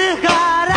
ligar.